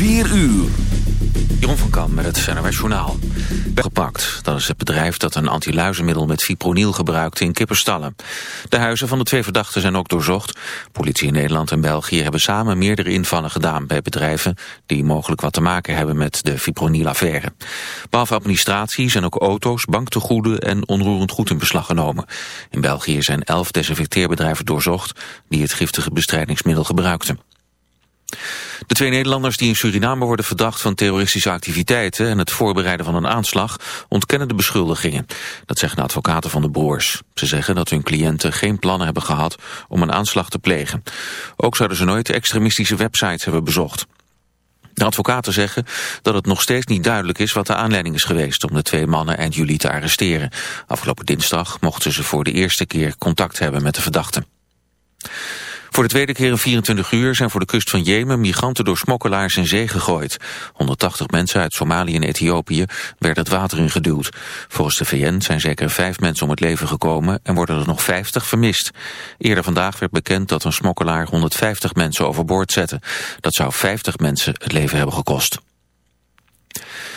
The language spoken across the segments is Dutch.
4 uur. Jeroen van Kam met het NRW Journaal. Gepakt. Dat is het bedrijf dat een antiluizenmiddel met fipronil gebruikte in kippenstallen. De huizen van de twee verdachten zijn ook doorzocht. Politie in Nederland en België hebben samen meerdere invallen gedaan bij bedrijven die mogelijk wat te maken hebben met de fipronil-affaire. Behalve administratie zijn ook auto's, banktegoeden en onroerend goed in beslag genomen. In België zijn elf desinfecteerbedrijven doorzocht die het giftige bestrijdingsmiddel gebruikten. De twee Nederlanders die in Suriname worden verdacht van terroristische activiteiten en het voorbereiden van een aanslag ontkennen de beschuldigingen. Dat zeggen advocaten van de broers. Ze zeggen dat hun cliënten geen plannen hebben gehad om een aanslag te plegen. Ook zouden ze nooit extremistische websites hebben bezocht. De advocaten zeggen dat het nog steeds niet duidelijk is wat de aanleiding is geweest om de twee mannen eind juli te arresteren. Afgelopen dinsdag mochten ze voor de eerste keer contact hebben met de verdachten. Voor de tweede keer in 24 uur zijn voor de kust van Jemen migranten door smokkelaars in zee gegooid. 180 mensen uit Somalië en Ethiopië werden het water ingeduwd. Volgens de VN zijn zeker vijf mensen om het leven gekomen en worden er nog 50 vermist. Eerder vandaag werd bekend dat een smokkelaar 150 mensen overboord zette. Dat zou 50 mensen het leven hebben gekost.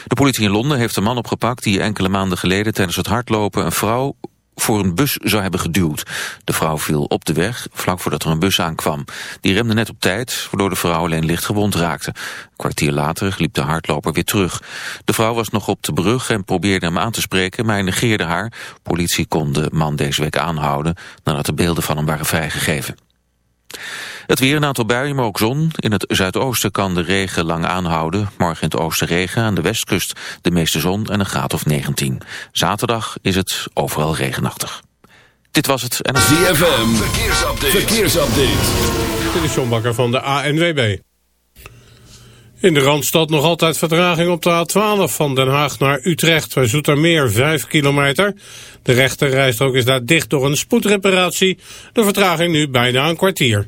De politie in Londen heeft een man opgepakt die enkele maanden geleden tijdens het hardlopen een vrouw voor een bus zou hebben geduwd. De vrouw viel op de weg, vlak voordat er een bus aankwam. Die remde net op tijd, waardoor de vrouw alleen licht gewond raakte. Een kwartier later liep de hardloper weer terug. De vrouw was nog op de brug en probeerde hem aan te spreken, maar hij negeerde haar. Politie kon de man deze week aanhouden, nadat de beelden van hem waren vrijgegeven. Het weer een aantal buien, maar ook zon. In het zuidoosten kan de regen lang aanhouden. Morgen in het oosten regen, aan de westkust de meeste zon en een graad of 19. Zaterdag is het overal regenachtig. Dit was het. En het... ZFM, verkeersupdate. verkeersupdate. Dit is John Bakker van de ANWB. In de Randstad nog altijd vertraging op de A12 van Den Haag naar Utrecht. Bij Zoetermeer 5 kilometer. De rechterrijstrook is daar dicht door een spoedreparatie. De vertraging nu bijna een kwartier.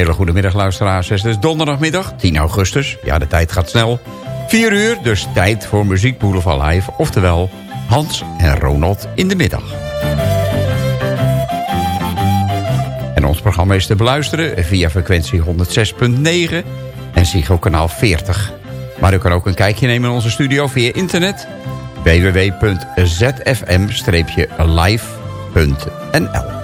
Hele goede middag luisteraars. Het is donderdagmiddag, 10 augustus. Ja, de tijd gaat snel. 4 uur, dus tijd voor Muziek Boulevard Live. Oftewel Hans en Ronald in de middag. En ons programma is te beluisteren via frequentie 106.9 en Ziggo kanaal 40. Maar u kan ook een kijkje nemen in onze studio via internet www.zfm-live.nl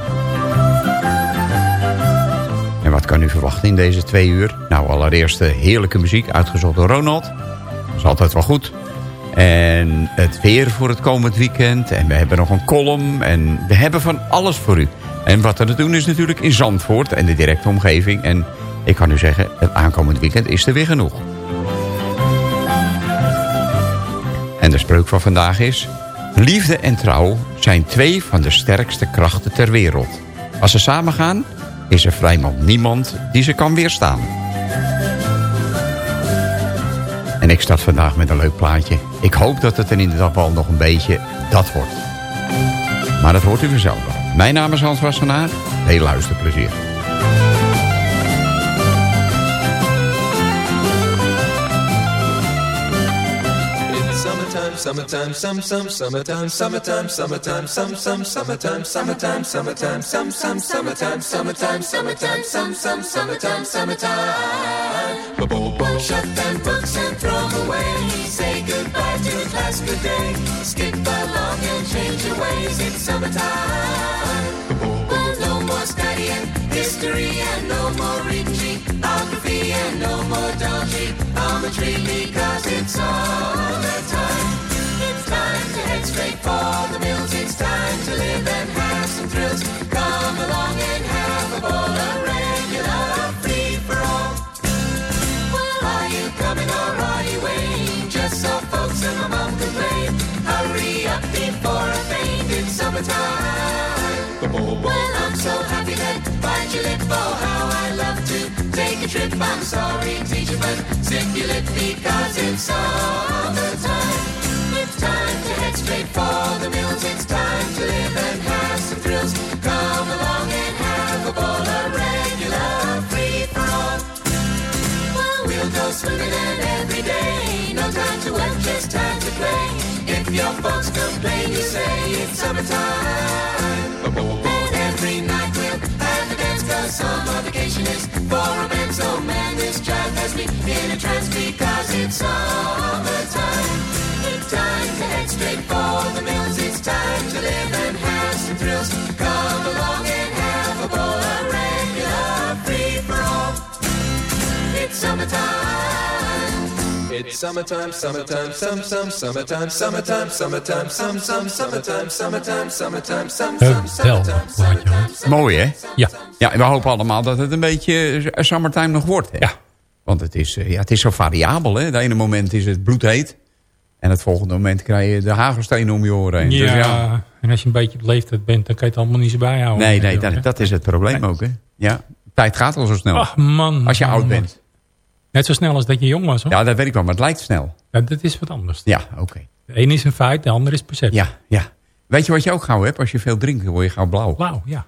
verwachten in deze twee uur? Nou, allereerst de heerlijke muziek, uitgezocht door Ronald. Dat is altijd wel goed. En het weer voor het komend weekend. En we hebben nog een column. En we hebben van alles voor u. En wat er te doen is natuurlijk in Zandvoort en de directe omgeving. En ik kan u zeggen, het aankomend weekend is er weer genoeg. En de spreuk van vandaag is... Liefde en trouw zijn twee van de sterkste krachten ter wereld. Als ze samengaan, is er vrijwel niemand die ze kan weerstaan. En ik start vandaag met een leuk plaatje. Ik hoop dat het in ieder geval nog een beetje dat wordt. Maar dat hoort u vanzelf wel. Mijn naam is Hans Wassenaar. Heel luisterplezier. Summertime, summertime, some, some, summertime, summertime, summertime, some, some, summertime, summertime, summertime, some, some, summertime, summertime, summertime, some, some, summertime, summertime. Bo-bo-bo, shut them books and throw them away. Say goodbye to class, good day. Skip along and change your ways. It's summertime. Well, no more studying history and no more reading geography and no more dodgy geometry because it's summertime time It's time to head straight for the mills. It's time to live and have some thrills. Come along and have a ball, a regular free for all. Well, are you coming or are you waiting? Just so folks and my mom complain. Hurry up before I faint. It's summertime. Well, I'm so happy that bite your lip. Oh, how I love to take a trip. I'm sorry, teacher, but zip your lip because it's summertime time to head straight for the mills. It's time to live and have some thrills. Come along and have a ball, a regular free for all. Well, we'll go swimming and every day. No time to work, just time to play. If your folks complain, you say it's summertime. And every night we'll have a dance, cause summer vacation is for romance. Oh man, this drive has me in a trance because it's summertime It's time to head straight for the mills. It's time to live and have some thrills. Come along and have a ball, a regular free for all. It's summertime. It's summertime, summertime, some, some, summertime, summertime, summertime, some, some, summertime, summertime, summertime, some, some, summertime. Mooi, hè? Ja. Ja, en we hopen allemaal dat het een beetje summertime nog wordt, hè? Ja. Want het is, ja, het is zo variabel, hè? Het ene moment is het bloedheet. En het volgende moment krijg je de hagelstenen om je oren heen. Ja, dus ja, en als je een beetje op leeftijd bent, dan kan je het allemaal niet zo bijhouden. Nee, nee dat, dat, is het probleem ook. Hè? Ja, tijd gaat al zo snel. Ach man. Als je man, oud man. bent. Net zo snel als dat je jong was hoor. Ja, dat weet ik wel, maar het lijkt snel. Ja, dat is wat anders. Ja, oké. De een is een feit, de ander is perceptie. Ja, ja. Weet je wat je ook gauw hebt? Als je veel drinkt, word je gauw blauw. Blauw, ja.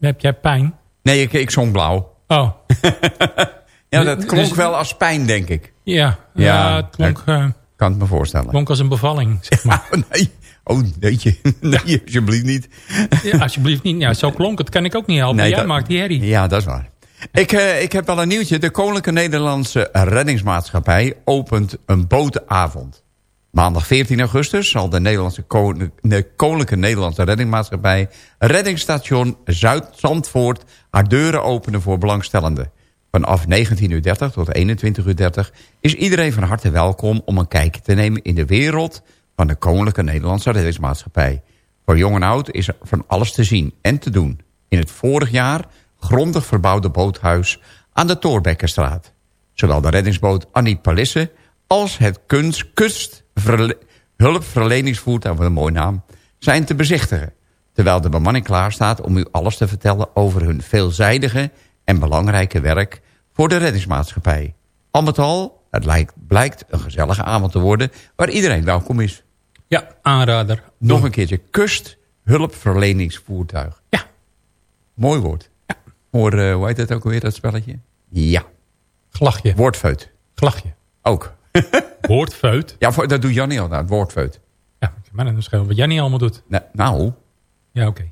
Heb jij pijn? Nee, ik, ik zong blauw. Oh, Ja, dat klonk Dus- wel als pijn, denk ik. ja. Ja, het klonk, eh, Kan het me voorstellen. klonk als een bevalling, zeg maar. Oh, nee. Oh, nee, nee, alsjeblieft niet. Ja, alsjeblieft niet. Ja, zo klonk het. Kan ik ook niet helpen. Nee, Jij dat- maakt die herrie. Ja, dat is waar. Ik, eh, ik heb wel een nieuwtje. De Koninklijke Nederlandse Reddingsmaatschappij opent een botenavond. Maandag 14 augustus zal de, Nederlandse Koninklijke Nederlandse Reddingsmaatschappij... Reddingsstation Zuid-Zandvoort haar deuren openen voor belangstellenden. Vanaf 19.30 uur tot 21.30 uur is iedereen van harte welkom... om een kijkje te nemen in de wereld van de Koninklijke Nederlandse Reddingsmaatschappij. Voor jong en oud is er van alles te zien en te doen. In het vorig jaar grondig verbouwde boothuis aan de Torbekkenstraat. Zowel de reddingsboot Annie Palisse als het kunst, kustverle- hulpverleningsvoertuig, wat een mooie naam, zijn te bezichtigen. Terwijl de bemanning klaar staat om u alles te vertellen over hun veelzijdige en belangrijke werk voor de reddingsmaatschappij. Al met al, het lijkt, blijkt een gezellige avond te worden waar iedereen welkom is. Ja, aanrader. Nog een keertje, kusthulpverleningsvoertuig. Ja. Mooi woord. Ja. Voor, eh, hoe heet dat ook alweer, dat spelletje? Ja, Glachje. woordfeut. Glachje. Ook. Woordfeut. Ja, voor, dat doet Jannie al, het woordfeut. Ja, maar dan is wat jij niet allemaal doet. Nou, nou Ja, oké.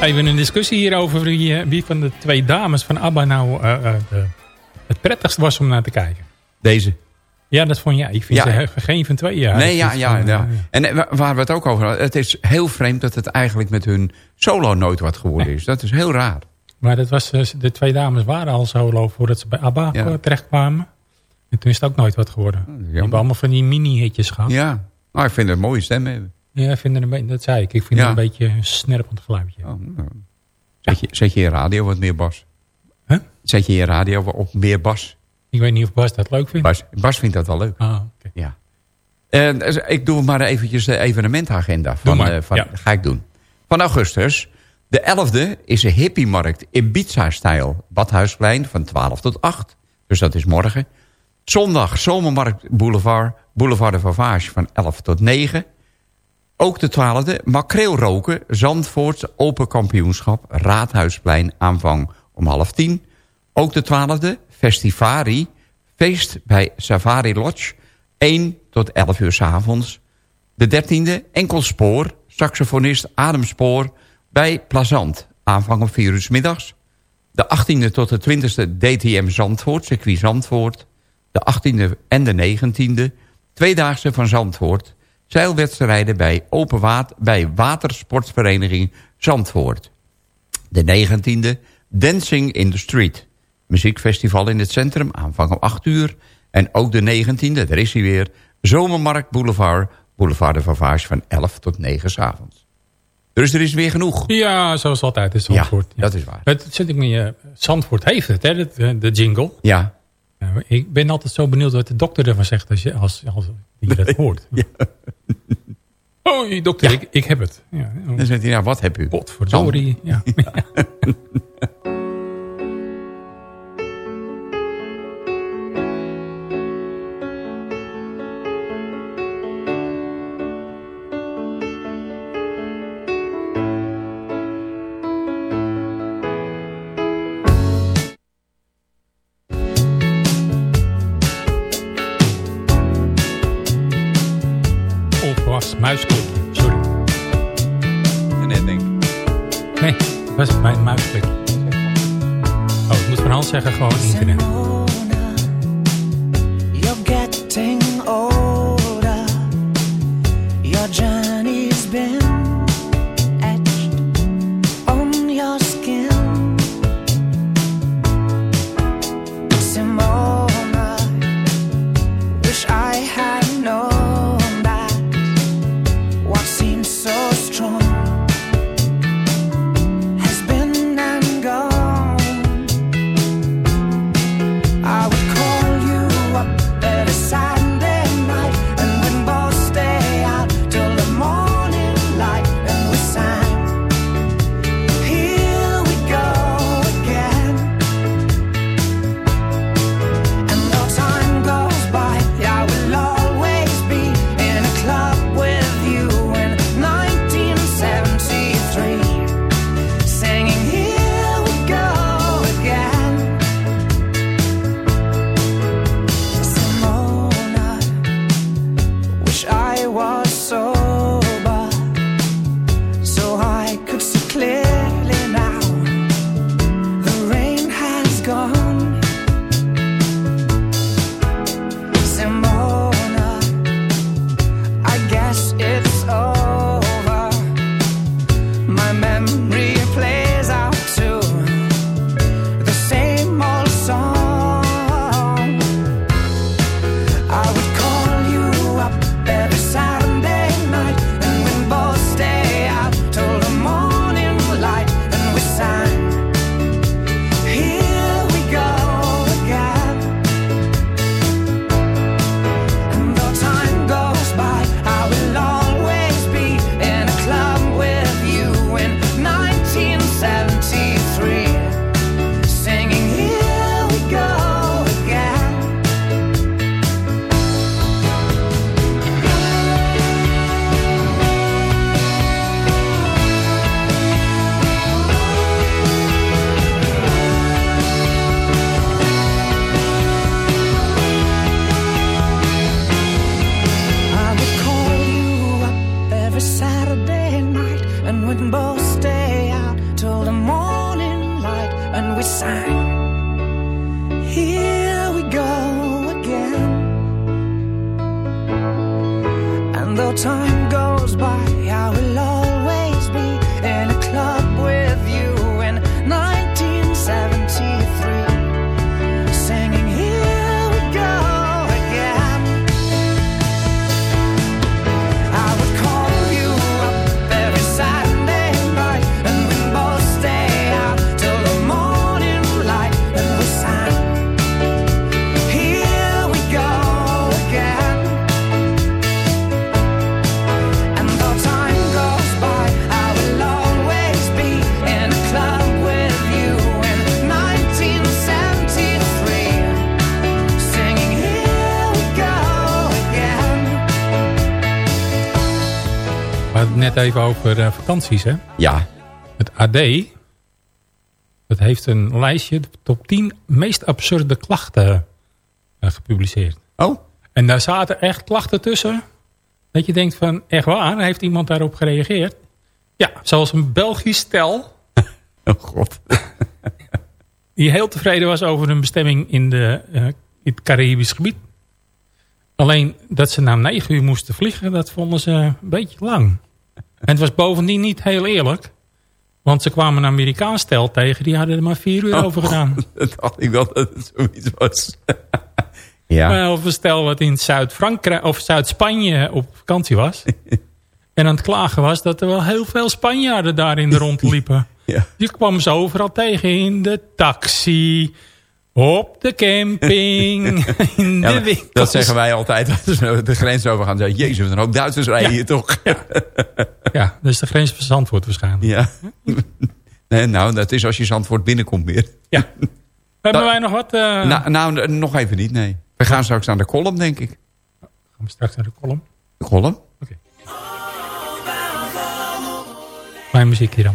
Even een discussie hier over wie, eh, wie van de twee dames van ABBA nou eh, eh, het prettigst was om naar te kijken. Deze. Ja, dat vond jij. Ik vind Ja. ze geen van twee. Ja, nee, ja, ja, van, ja. En wa- waar we het ook over hadden. Het is heel vreemd dat het eigenlijk met hun solo nooit wat geworden is. Dat is heel raar. Maar dat was, de twee dames waren al solo voordat ze bij ABBA Ja. terechtkwamen. En toen is het ook nooit wat geworden. Die jammer. hebben allemaal van die mini-hitjes gehad. Ja, Ja. Nou, ik vind het een mooie stem hebben. Ik vind het een beetje, dat zei ik. Ik vind Ja. het een beetje een snerpend geluidje. Oh, nou. Zet, je, zet je je radio wat meer bas. Huh? Zet je je radio op meer bas. Ik weet niet of Bas dat leuk vindt. Bas, Bas vindt dat wel leuk. Ah. Ja. En dus ik doe maar eventjes de evenementagenda. Van, eh, van, ja. Ga ik doen. Van augustus. De 11e is een hippiemarkt Ibiza-stijl. Badhuisplein van 12 tot 8. Dus dat is morgen. Zondag Zomermarkt Boulevard. Boulevard de Vavage van 11 tot 9. Ook de 12e makreel roken. Zandvoorts Open Kampioenschap. Raadhuisplein aanvang om half 10. Ook de 12e Festivari. Feest bij Safari Lodge. 1 tot 11 uur s avonds. De 13e enkel spoor. Saxofonist Adam Spoor bij Plazant. Aanvang om 4 uur 's middags. De 18e tot de 20e DTM Zandvoort, circuit Zandvoort. De 18e en de 19e. Tweedaagse van Zandvoort. Zeilwedstrijden bij, open water, bij watersportvereniging Zandvoort. De 19e Dancing in the Street. Muziekfestival in het centrum, aanvang om 8 uur. En ook de 19e, daar is hij weer, Zomermarkt Boulevard, Boulevard de Vavage van 11 tot 9 's avonds. Dus er is weer genoeg. Ja, zoals altijd in Zandvoort. Ja, dat is waar. Het zit ik me, Zandvoort heeft het, hè, de jingle. Ja, ik ben altijd zo benieuwd wat de dokter ervan zegt als, je, als, als die dat hoort. Oh, dokter, ik, ik heb het. Ja, dan zegt hij, nou wat heb u? Potverdorie. Ja. Onverwachts zeggen gewoon internet. Even over eh, vakanties, hè? Ja, Het AD, dat heeft een lijstje, de top 10 meest absurde klachten eh, gepubliceerd. oh, En daar zaten echt klachten tussen. Dat je denkt van, echt waar, heeft iemand daarop gereageerd? Ja, zoals een Belgisch stel oh god. die heel tevreden was over hun bestemming in, de, eh, in het Caribisch gebied. Alleen dat ze na negen uur moesten vliegen, dat vonden ze een beetje lang. En het was bovendien niet heel eerlijk. Want ze kwamen een Amerikaans stel tegen, die hadden er maar vier uur Oh. over gedaan. Dat dacht ik wel dat het zoiets was. ja, Maar Of een stel wat in Zuid-Frankrijk of Zuid-Spanje op vakantie was. en aan het klagen was dat er wel heel veel Spanjaarden daar in de rond liepen. ja. Die kwam ze overal tegen in de taxi, op de camping, in Ja, de winkels. dat zeggen wij altijd als we de grens over gaan. Zeggen, Jezus, wat een hoop Duitsers rijden hier toch? Ja, dat is de grens van Zandvoort waarschijnlijk. Ja. Nee, nou, dat is als je Zandvoort binnenkomt weer. Ja. Hebben Dat- wij nog wat? eh Nou, nou, nog even niet, nee. We gaan straks naar de column, denk ik. Gaan we straks naar de column. De column? Mijn muziek hier dan.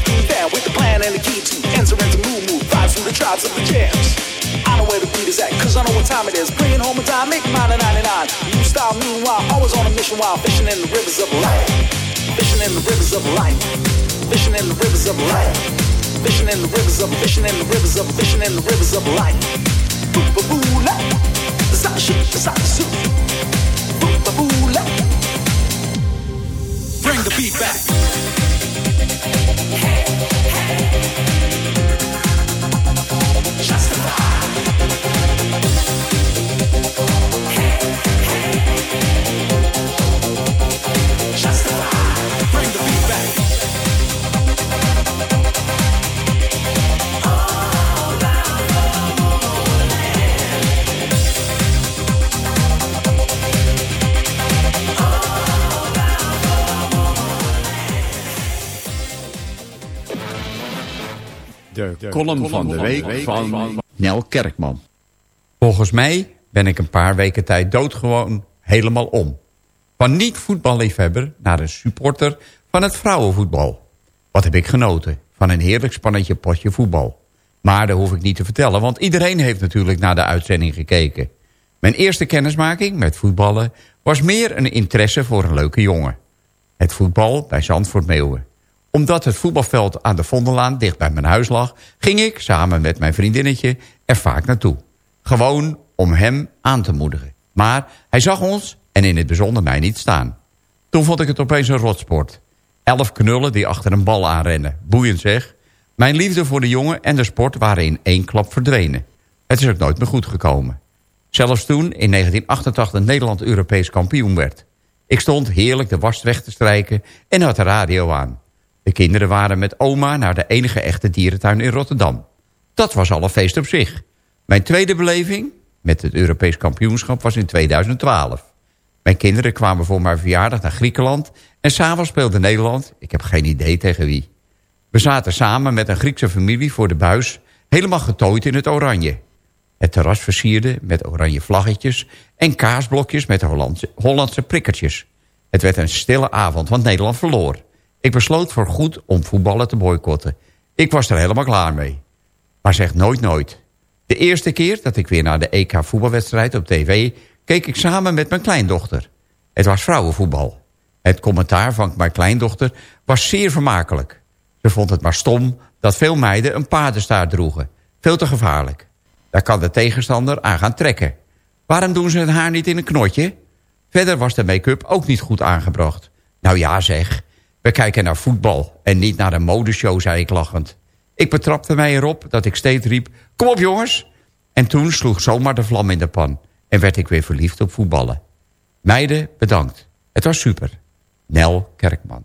Cream van with the plan and the key to enter into move move. Vibes through the tribes of the jams. I know where the beat is at, cause I know what time it is. Bringing home a dime, make mine a 99. New style, meanwhile, always on a mission while fishing in the rivers of life. Fishing in the rivers of life. Fishing in the rivers of life. Fishing in the rivers of, fishing in the rivers of, fishing in the rivers of life. Boo boo boo la. Stop shit, stop the suit. Column van de week van Nel Kerkman. Volgens mij ben ik een paar weken tijd doodgewoon helemaal om. Van niet-voetballiefhebber naar een supporter van het vrouwenvoetbal. Wat heb ik genoten van een heerlijk spannetje potje voetbal. Maar dat hoef ik niet te vertellen, want iedereen heeft natuurlijk naar de uitzending gekeken. Mijn eerste kennismaking met voetballen was meer een interesse voor een leuke jongen. Het voetbal bij Zandvoort Meeuwen. Omdat het voetbalveld aan de Vondellaan dicht bij mijn huis lag... ging ik samen met mijn vriendinnetje er vaak naartoe. Gewoon om hem aan te moedigen. Maar hij zag ons en in het bijzonder mij niet staan. Toen vond ik het opeens een rotsport. Elf knullen die achter een bal aanrennen. Boeiend zeg. Mijn liefde voor de jongen en de sport waren in één klap verdwenen. Het is ook nooit meer goed gekomen. Zelfs toen in 1988 Nederland Europees kampioen werd. Ik stond heerlijk de was te strijken en had de radio aan. De kinderen waren met oma naar de enige echte dierentuin in Rotterdam. Dat was al een feest op zich. Mijn tweede beleving met het Europees kampioenschap was in 2012. Mijn kinderen kwamen voor mijn verjaardag naar Griekenland... en s'avonds speelde Nederland, ik heb geen idee tegen wie. We zaten samen met een Griekse familie voor de buis... helemaal getooid in het oranje. Het terras versierde met oranje vlaggetjes... en kaasblokjes met Hollandse, Hollandse prikkertjes. Het werd een stille avond, want Nederland verloor. Ik besloot voor goed om voetballen te boycotten. Ik was er helemaal klaar mee. Maar zeg nooit nooit. De eerste keer dat ik weer naar de EK voetbalwedstrijd op tv... keek ik samen met mijn kleindochter. Het was vrouwenvoetbal. Het commentaar van mijn kleindochter was zeer vermakelijk. Ze vond het maar stom dat veel meiden een paardenstaart droegen. Veel te gevaarlijk. Daar kan de tegenstander aan gaan trekken. Waarom doen ze het haar niet in een knotje? Verder was de make-up ook niet goed aangebracht. Nou ja zeg, we kijken naar voetbal en niet naar een modeshow, zei ik lachend. Ik betrapte mij erop dat ik steeds riep, kom op jongens. En toen sloeg zomaar de vlam in de pan en werd ik weer verliefd op voetballen. Meiden, bedankt. Het was super. Nel Kerkman.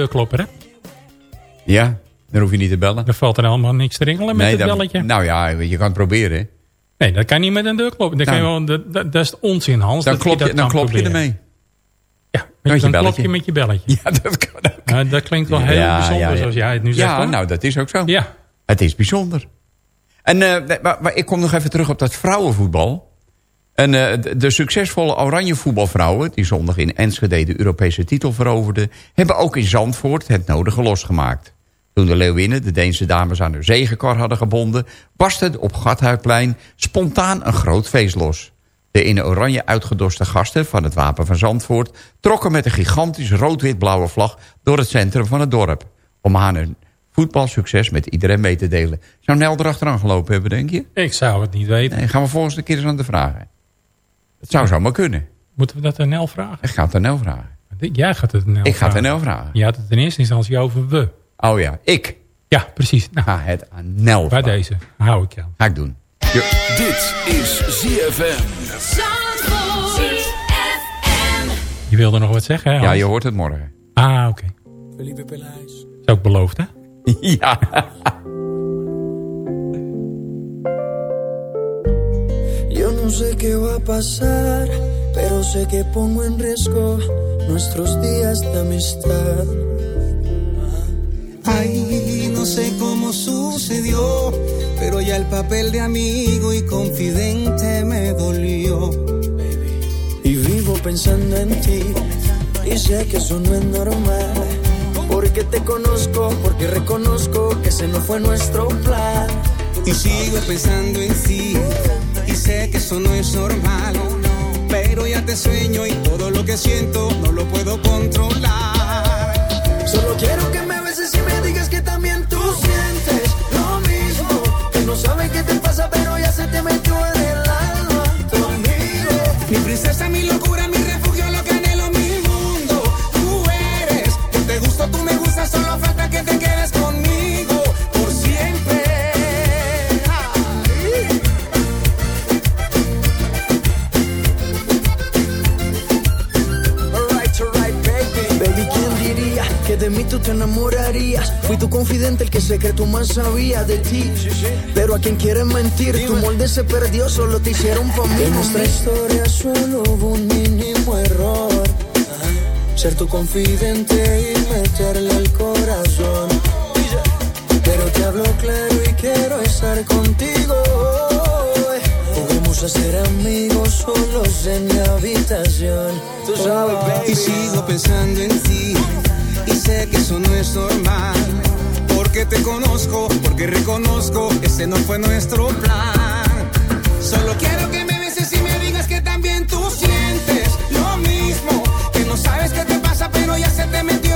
Deurklopper hebt? Ja, dan hoef je niet te bellen. Dan valt er helemaal niks te ringelen met het dan- belletje. Nou ja, je kan het proberen. hè. Nee, dat kan niet met een deurklopper. Dat, kan je Nou. wel, dat, dat, dat is onzin, Hans. Dan dat klop dat je, dan klop je ermee. Ja, Met je dan klop je met je belletje. Ja, dat kan ook. Nou, dat klinkt wel heel Ja, bijzonder ja, ja. zoals jij het nu zegt. Ja, hoor. nou, dat is ook zo. Ja, Het is bijzonder. En eh, maar, maar ik kom nog even terug op dat vrouwenvoetbal. En eh, de, de succesvolle oranje voetbalvrouwen... die zondag in Enschede de Europese titel veroverden... hebben ook in Zandvoort het nodige losgemaakt. Toen de Leeuwinnen de Deense dames aan hun zegenkar hadden gebonden... barstte op Gathuisplein spontaan een groot feest los. De in oranje uitgedoste gasten van het Wapen van Zandvoort... trokken met een gigantisch rood-wit-blauwe vlag door het centrum van het dorp... om aan hun voetbalsucces met iedereen mee te delen. Zou Nel erachteraan gelopen hebben, denk je? ik zou het niet weten. Nee, gaan we volgens een keer eens aan de vragen. Het zou zomaar kunnen. Moeten we dat aan Nel vragen? Ik ga het aan Nel vragen. Jij gaat het aan Nel Ik ga het aan vragen. Nel vragen. Je had het in eerste instantie over we. Oh ja, ik Ja, precies. Nou, ga het aan Nel bij vragen. deze hou ik je aan. Ga ik doen. Dit is ZFM. Je wilde nog wat zeggen, hè, Ja, je hoort het morgen. Ah, oké. Felipe Peláez. Is ook beloofd, hè? ja. No sé qué va a pasar, pero sé que pongo en riesgo nuestros días de amistad. Ay, no sé cómo sucedió, pero ya el papel de amigo y confidente me dolió. Y vivo pensando en ti, y sé que eso no es normal. Porque te conozco, porque reconozco que ese no fue nuestro plan. Y sigo pensando en ti, y sé que eso no es normal. Pero ya te sueño y todo lo que siento no lo puedo controlar. Solo quiero que me beses y me digas que también tú sientes lo mismo. Que no sabes qué te pasa, pero ya se te metió en el alma tu amigo. Mi princesa, mi locura, tú te enamorarías? Fui tu confidente, el que secreto más sabía de ti. Pero a quien quieres mentir, tu molde se perdió, solo te hicieron pa' mí. En nuestra historia solo hubo un mínimo error. Ser tu confidente y meterle al corazón. Pero te hablo claro y quiero estar contigo. Podemos ser amigos solos en mi habitación. Tú sabes, baby. Y sigo pensando en ti, y sé que eso no es normal. Porque te conozco, porque reconozco, ese no fue nuestro plan. Solo quiero que me beses y me digas que también tú sientes lo mismo. Que no sabes qué te pasa, pero ya se te metió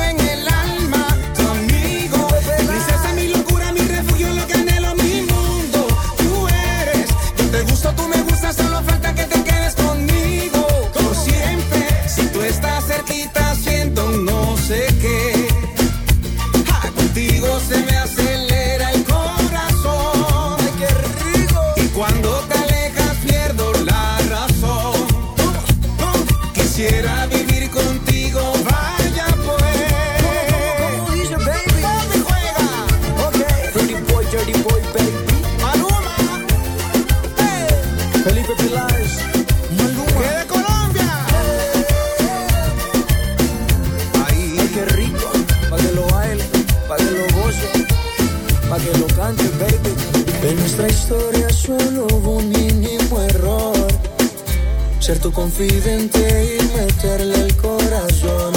Ser tu confidente y meterle el corazón.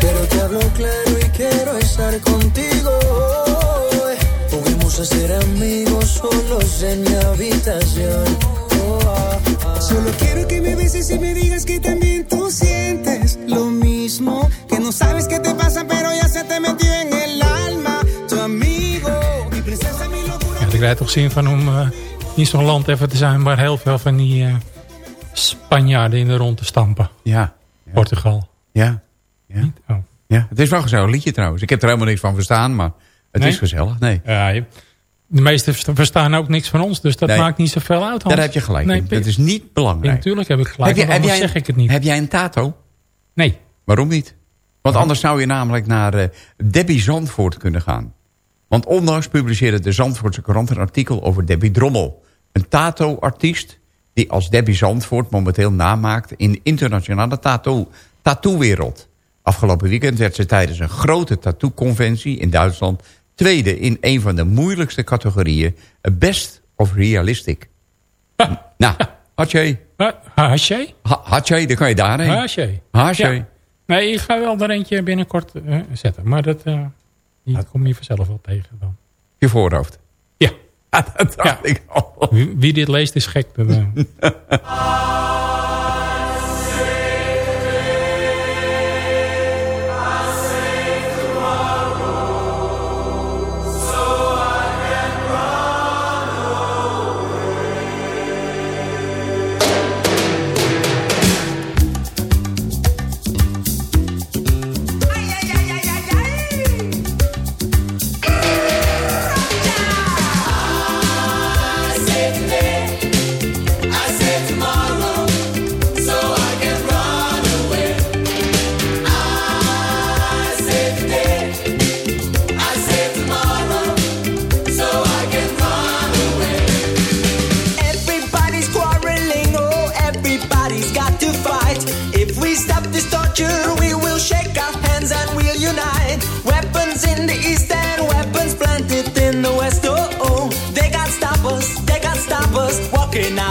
Pero te hablo claro y quiero estar contigo. Pudimos ser amigos solos en mi habitación. Oh, ah, ah. Solo quiero que me beses y me digas que también tú sientes lo mismo. Que no sabes qué te pasa, pero ya se te metió en el alma. Tu amigo, mi princesa, mi locura. Ja, ik krijg toch zin van om eh, in zo'n land even te zijn... waar heel veel van die eh, Spanjaarden in de rond te stampen. Ja. Ja. Portugal. Ja. Ja. Niet? Oh. ja. Het is wel een gezellig liedje trouwens. Ik heb er helemaal niks van verstaan, maar het Nee? is gezellig. Nee. Ja, je- de meesten versta- verstaan ook niks van ons, dus dat Nee. maakt niet zoveel uit. Hans. Daar heb je gelijk nee, in. Dat is niet Ja, belangrijk. natuurlijk heb ik gelijk, Heb, je, jij, zeg ik het niet. heb jij een tato? Nee, Waarom niet? Want anders zou je namelijk naar eh, Debbie Zandvoort kunnen gaan. Want onlangs publiceerde de Zandvoortse krant een artikel over Debbie Drommel. Een tattoo-artiest die als Debbie Zandvoort momenteel namaakt... in de internationale tattoo- tattoo-wereld. Afgelopen weekend werd ze tijdens een grote tattoo-conventie in Duitsland... tweede in een van de moeilijkste categorieën... Best of Realistic. Nou, Hatsje. Haasje? Hatsje, dan kan je daarheen. Haasje. Haasje. Ja. Nee, ik ga wel er eentje binnenkort eh, zetten. Maar dat, eh, die kom je vanzelf wel tegen dan. Je voorhoofd. Ja. dat dacht ik al. Wie, wie dit leest is gek. Dat, que nada.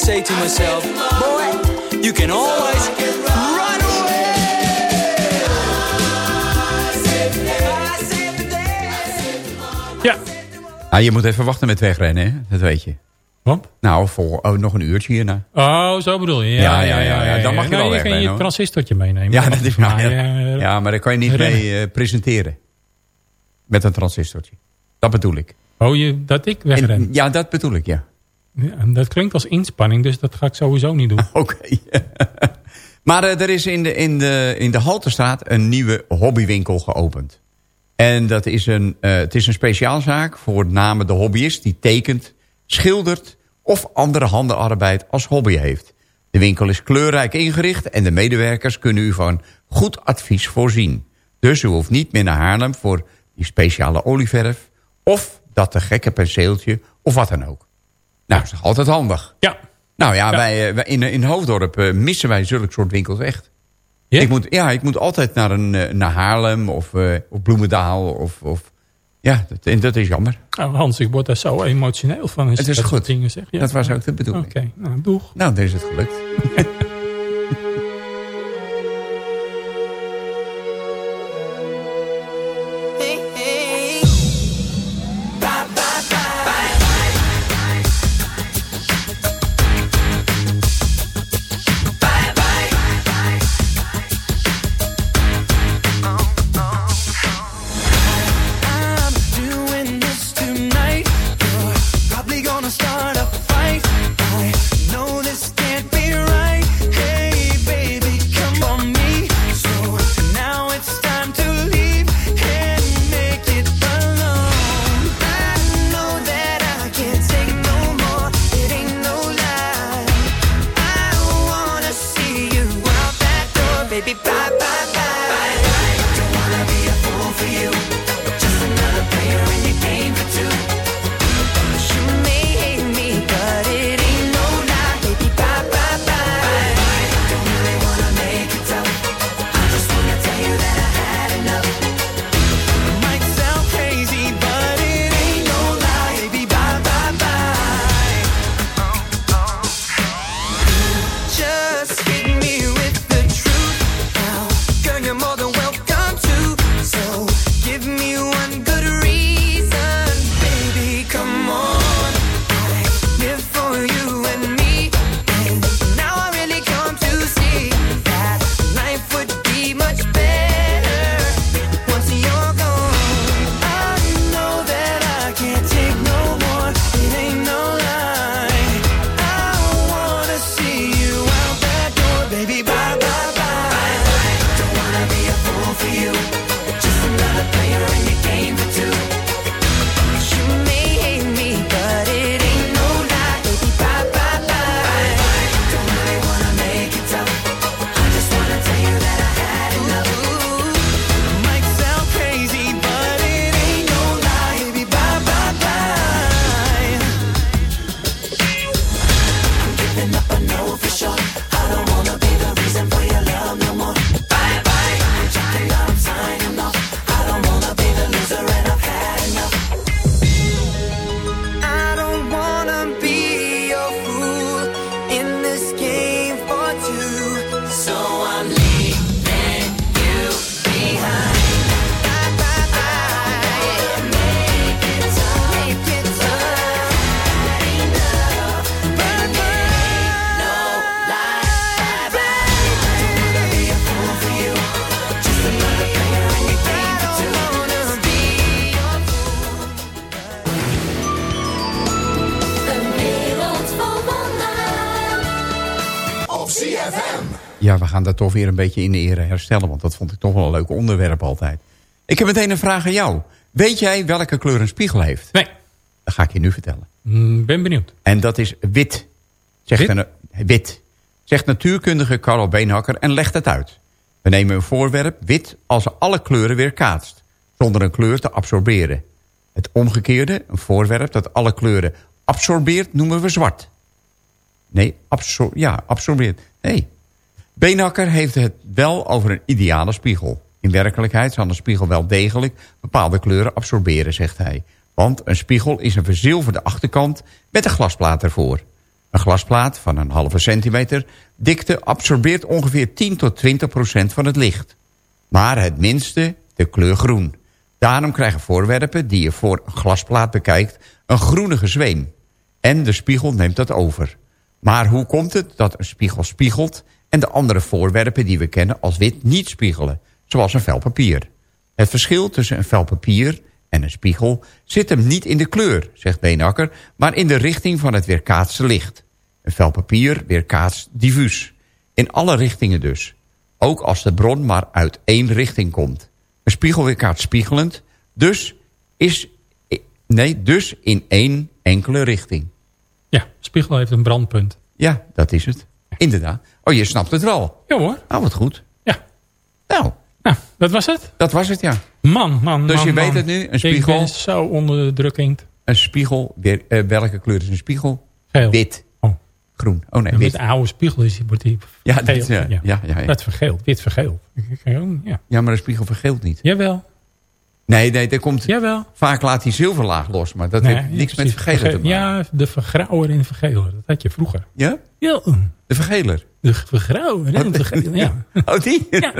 Say to myself, boy, you can always run away. Ja. Ah, je moet even wachten met wegrennen, hè? dat weet je. Want? Nou, voor oh, nog een uurtje hierna. Oh, zo bedoel je. Ja, ja, ja, ja, dan mag je nou, wel je kan wegrennen, je transistortje meenemen. Ja, dat is waar. Maar, Ja, eh, ja maar daar kan je niet rennen. mee eh, presenteren. Met een transistortje. Dat bedoel ik. Oh, je, dat ik wegren. En- ja, dat bedoel ik, ja. Dat klinkt als inspanning, dus dat ga ik sowieso niet doen. Oké. maar eh, er is in de, in, de, in de Halterstraat een nieuwe hobbywinkel geopend. En dat is een, eh, het is een speciaalzaak voor name de hobbyist... die tekent, schildert of andere handenarbeid als hobby heeft. De winkel is kleurrijk ingericht en de medewerkers kunnen u van goed advies voorzien. Dus u hoeft niet meer naar Haarlem voor die speciale olieverf... of dat te gekke penseeltje of wat dan ook. Nou, dat is altijd handig. Ja. Nou ja, Ja. Wij, eh, wij in, in Hoofddorp eh, missen wij zulke soort winkels echt. Ja? Ik, moet, ja, ik moet altijd naar, een, eh, naar Haarlem of, eh, of Bloemendaal. Of, of, ja, dat, dat is jammer. Nou, Hans, ik word daar zo emotioneel van. als Het is dat goed. Dingen zeg. Ja. Dat was ook de bedoeling. Oké, nou, doeg. Nou, dan is het gelukt. dat toch weer een beetje in de ere herstellen. Want dat vond ik toch wel een leuk onderwerp altijd. Ik heb meteen een vraag aan jou. Weet jij welke kleur een spiegel heeft? Nee. Dat ga ik je nu vertellen. Mm, ben benieuwd. En dat is wit. Zegt Wit? Een, wit. Zegt natuurkundige Carlo Beenhakker en legt het uit. We nemen een voorwerp wit als alle kleuren weer kaatst. Zonder een kleur te absorberen. Het omgekeerde, een voorwerp dat alle kleuren absorbeert, noemen we zwart. Nee, absor ja, absorbeert. Nee. Beenhakker heeft het wel over een ideale spiegel. In werkelijkheid zal een spiegel wel degelijk bepaalde kleuren absorberen, zegt hij. Want een spiegel is een verzilverde achterkant met een glasplaat ervoor. Een glasplaat van een halve centimeter dikte absorbeert ongeveer 10 tot 20 procent van het licht. Maar het minste de kleur groen. Daarom krijgen voorwerpen die je voor een glasplaat bekijkt een groenige zweem. En de spiegel neemt dat over. Maar hoe komt het dat een spiegel spiegelt... en de andere voorwerpen die we kennen als wit niet spiegelen... zoals een vel papier? Het verschil tussen een vel papier en een spiegel... zit hem niet in de kleur, zegt Beenakker... maar in de richting van het weerkaatste licht. Een vel papier weerkaatst diffuus. In alle richtingen dus. Ook als de bron maar uit één richting komt. Een spiegel weerkaatst spiegelend... dus, is, nee, dus in één enkele richting. Ja, spiegel heeft een brandpunt. Ja, dat is het. Inderdaad. Oh, je snapt het wel. Ja hoor. Nou, wat goed. Ja. Nou. Nou, dat was het? Dat was het, ja. Man, man, Dus man, je man. weet het nu, een spiegel. Ik ben zo onderdrukkend. Een spiegel, weer, eh, welke kleur is een spiegel? Geel. Wit. Oh. Groen. Oh nee, Met wit. een oude spiegel is die, wordt die Ja, dit, ja. Ja, ja, ja. Dat vergeeld. Wit vergeeld. Ja. Ja, maar een spiegel vergeelt niet. Jawel. Nee, nee, er komt... Jawel. Vaak laat hij zilverlaag los, maar dat Nee, heeft niks met vergelen te maken. Ja, de vergrauwer de vergeler. Dat had je vroeger. Ja? Ja. De vergeler. De vergrauwer en de vergeler, ja. Oh, die? Ja.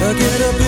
I get up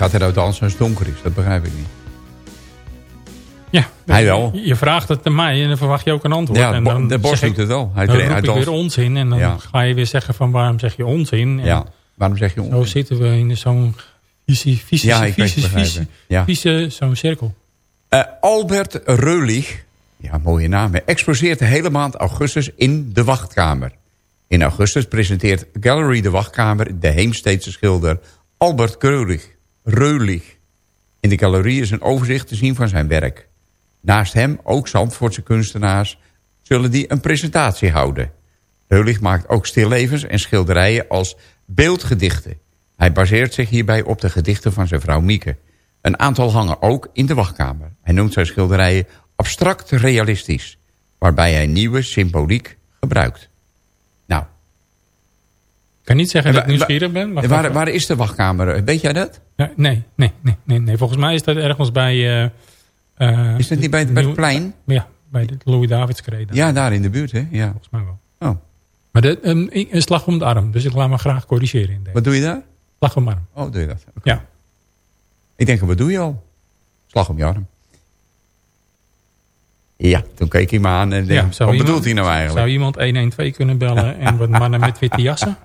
Gaat er nou dansen als het donker is? Dat begrijp ik niet. Ja, Hij wel. Je vraagt het aan mij en dan verwacht je ook een antwoord. Ja, en dan de Bos zeg doet het wel. Hij dan roep hij ik weer onzin en dan Ja. ga je weer zeggen van waarom zeg je onzin. En Ja, waarom zeg je Zo onzin? zitten we in zo'n visie, visie, Ja, ik weet visie, het visie, begrijpen. Ja. visie, zo'n cirkel. Eh, Albert Reulich, ja, mooie naam, exposeert de hele maand augustus in de wachtkamer. In augustus presenteert Gallery de Wachtkamer de Heemsteedse schilder Albert Reulich. Reulich. In de galerie is een overzicht te zien van zijn werk. Naast hem ook Zandvoortse kunstenaars zullen die een presentatie houden. Reulich maakt ook stillevens en schilderijen als beeldgedichten. Hij baseert zich hierbij op de gedichten van zijn vrouw Mieke. Een aantal hangen ook in de wachtkamer. Hij noemt zijn schilderijen abstract realistisch, waarbij hij nieuwe symboliek gebruikt. Ik kan niet zeggen En dat ik nieuwsgierig ben. Waar, waar is de wachtkamer? Weet jij dat? Ja, nee, nee, nee, nee, nee. Volgens mij is dat ergens bij... eh, eh, Is dat niet bij, bij het plein? Ja, bij de Louis Davids Kreden. Ja, daar in de buurt, hè? Ja. Volgens mij wel. Oh. Maar de, een, een slag om de arm. Dus ik laat me graag corrigeren. In deze. Wat doe je daar? Slag om de arm. Oh, doe je dat? Ja. Ik denk, wat doe je al? Slag om je arm. Ja, toen keek hij me aan en Ja, wat iemand- bedoelt hij nou eigenlijk? Zou iemand 112 kunnen bellen en wat mannen met witte jassen?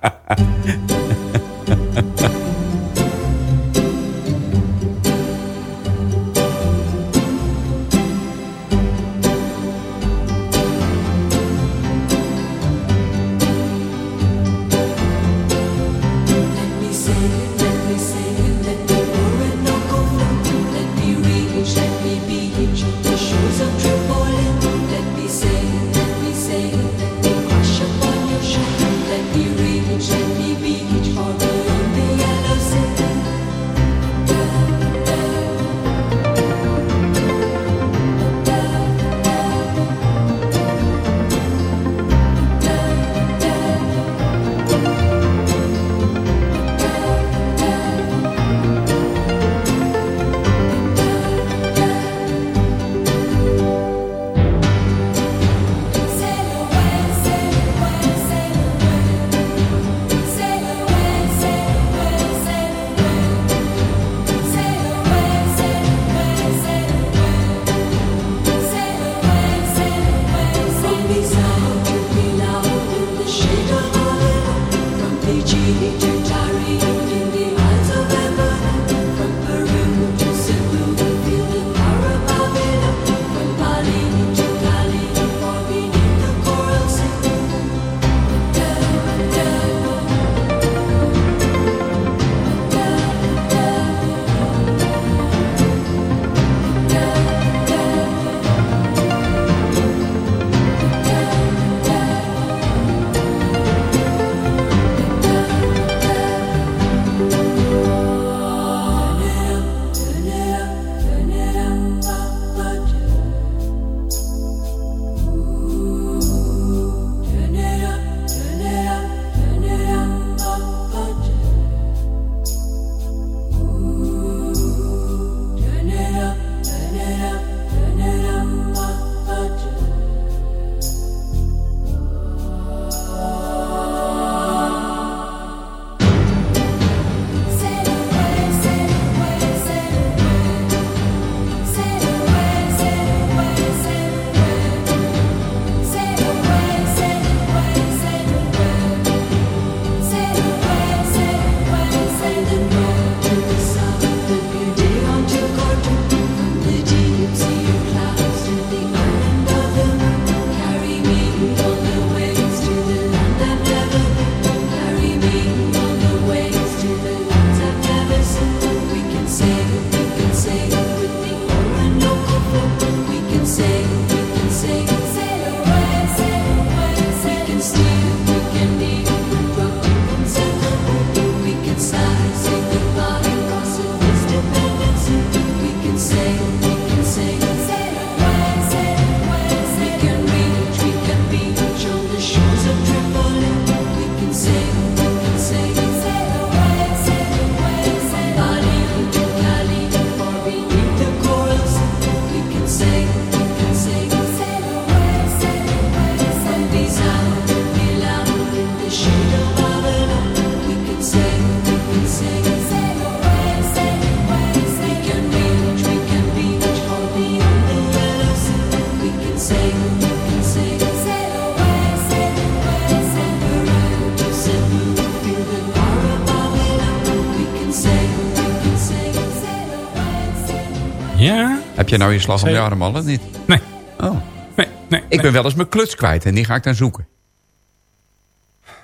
je nou je slag om je arm al niet? Nee. Oh. Nee, nee. Ik ben wel eens mijn kluts kwijt en die ga ik dan zoeken.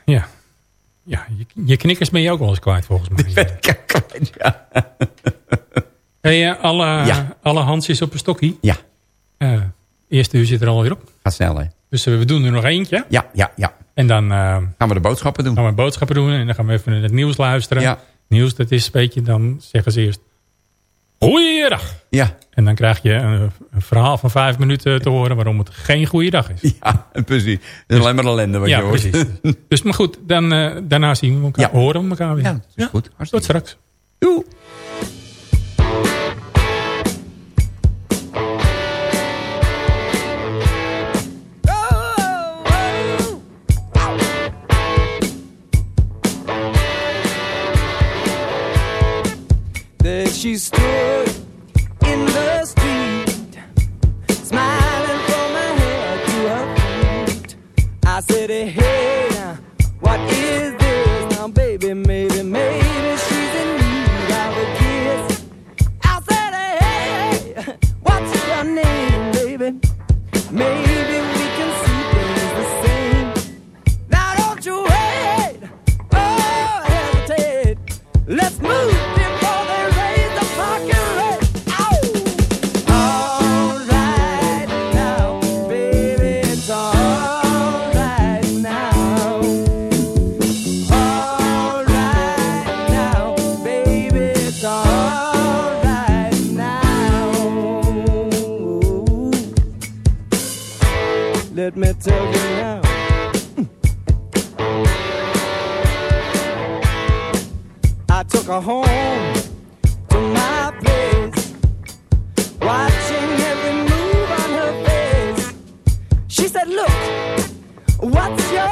Ja. Ja, je, je knikkers ben je ook wel eens kwijt volgens mij. ja. Hey, eh, alle, Ja. alle handjes op een stokkie. Ja. Eh, eerste uur zit er alweer op. Gaat snel, hè? Dus eh, we doen er nog eentje. Ja, ja, ja. En dan Gaan we de boodschappen doen. gaan we boodschappen doen. En dan gaan we even naar het nieuws luisteren. Ja. Nieuws, dat is een beetje, dan zeggen ze eerst... Goeiedag. Ja. En dan krijg je een, een verhaal van vijf minuten te horen... waarom het geen goede dag is. Ja, precies. Dat is alleen maar ellende wat ja, je hoort. precies. dus maar goed, dan, eh, daarna zien we elkaar, Ja. horen we elkaar weer. Ja, dat is goed. Tot straks. Doei. There she stood city. Let me tell you now. I took her home to my place, watching every move on her face. She said, Look, what's your